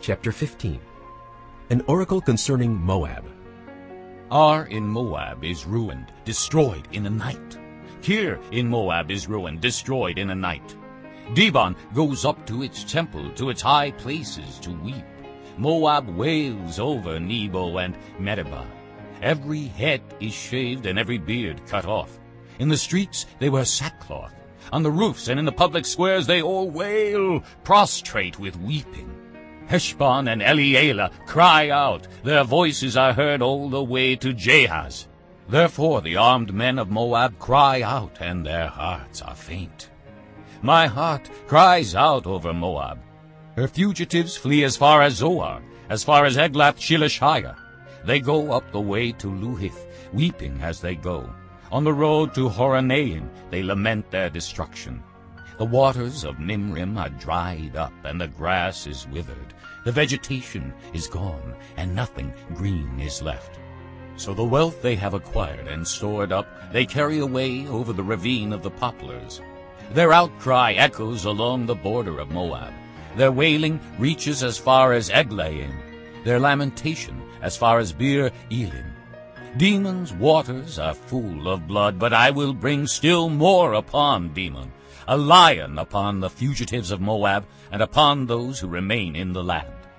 Chapter 15 An oracle concerning Moab. Ar in Moab is ruined, destroyed in a night. Kir in Moab is ruined, destroyed in a night. Dibon goes up to its temple, to its high places to weep. Moab wails over Nebo and Medeba. Every head is shaved and every beard cut off. In the streets they wear sackcloth. On the roofs and in the public squares they all wail, prostrate with weeping. Heshbon and Elealeh cry out. Their voices are heard all the way to Jahaz. Therefore the armed men of Moab cry out, and their hearts are faint. My heart cries out over Moab. Her fugitives flee as far as Zoar, as far as Eglath Shelishiyah. They go up the way to Luhith, weeping as they go. On the road to Horonaim they lament their destruction. The waters of Nimrim are dried up, and the grass is withered. The vegetation is gone, and nothing green is left. So the wealth they have acquired and stored up they carry away over the ravine of the poplars. Their outcry echoes along the border of Moab. Their wailing reaches as far as Eglaim, their lamentation as far as Beer Elim. Dimon's waters are full of blood, but I will bring still more upon Dimon, a lion upon the fugitives of Moab, and upon those who remain in the land.